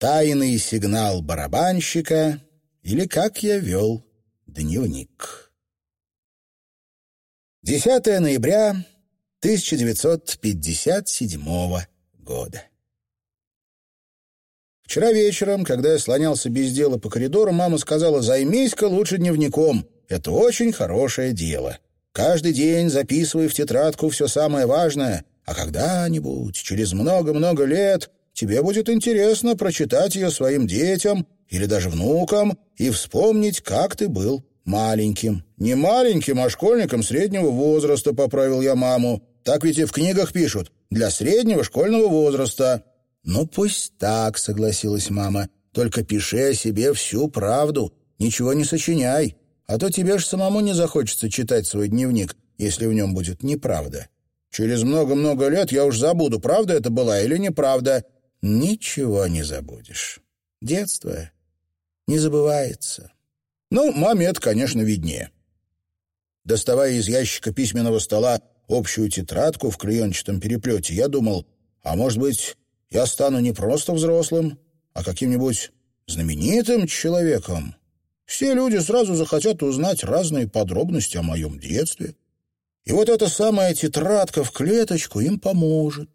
Тайный сигнал барабанщика или как я вел дневник. 10 ноября 1957 года. Вчера вечером, когда я слонялся без дела по коридору, мама сказала, «Займись-ка лучше дневником. Это очень хорошее дело. Каждый день записывай в тетрадку все самое важное, а когда-нибудь, через много-много лет, тебе будет интересно прочитать ее своим детям или даже внукам и вспомнить, как ты был маленьким. Не маленьким, а школьником среднего возраста, поправил я маму. Так ведь и в книгах пишут. Для среднего школьного возраста. Ну, пусть так, согласилась мама. Только пиши о себе всю правду. Ничего не сочиняй. А то тебе же самому не захочется читать свой дневник, если в нем будет неправда. Через много-много лет я уж забуду, правда это была или неправда ничего не забудешь. Детство не забывается. Ну, маме это, конечно, виднее. Доставая из ящика письменного стола общую тетрадку в клеенчатом переплете, я думал, а может быть, я стану не просто взрослым, а каким-нибудь знаменитым человеком. Все люди сразу захотят узнать разные подробности о моем детстве. И вот эта самая тетрадка в клеточку им поможет.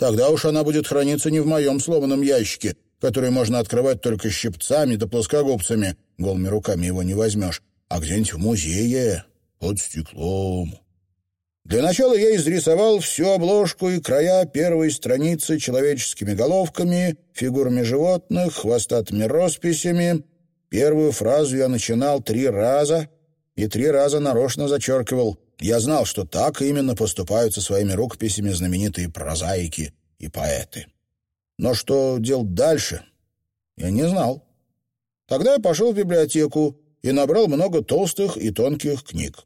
Тогда уж она будет храниться не в моем сломанном ящике, который можно открывать только щипцами да плоскогубцами, голыми руками его не возьмешь, а где-нибудь в музее, под стеклом. Для начала я изрисовал всю обложку и края первой страницы человеческими головками, фигурами животных, хвостатыми росписями. Первую фразу я начинал три раза и три раза нарочно зачеркивал — я знал, что так именно поступают со своими рукописями знаменитые прозаики и поэты. Но что делать дальше, я не знал. Тогда я пошел в библиотеку и набрал много толстых и тонких книг.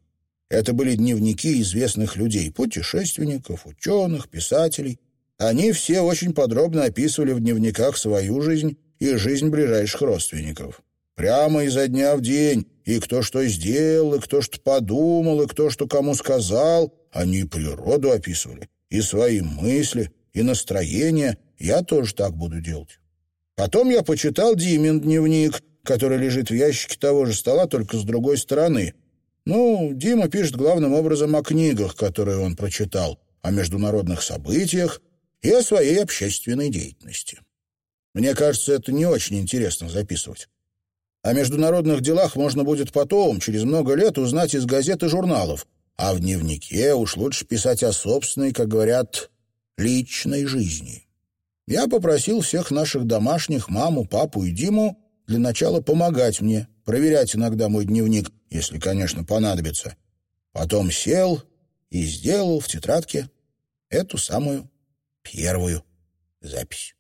Это были дневники известных людей, путешественников, ученых, писателей. Они все очень подробно описывали в дневниках свою жизнь и жизнь ближайших родственников. Прямо изо дня в день, и кто что сделал, и кто что подумал, и кто что кому сказал. Они природу описывали, и свои мысли, и настроение. Я тоже так буду делать. Потом я почитал Димин дневник, который лежит в ящике того же стола, только с другой стороны. Ну, Дима пишет главным образом о книгах, которые он прочитал, о международных событиях и о своей общественной деятельности. Мне кажется, это не очень интересно записывать. О международных делах можно будет потом, через много лет, узнать из газет и журналов. А в дневнике уж лучше писать о собственной, как говорят, личной жизни. Я попросил всех наших домашних, маму, папу и Диму, для начала помогать мне, проверять иногда мой дневник, если, конечно, понадобится. Потом сел и сделал в тетрадке эту самую первую запись.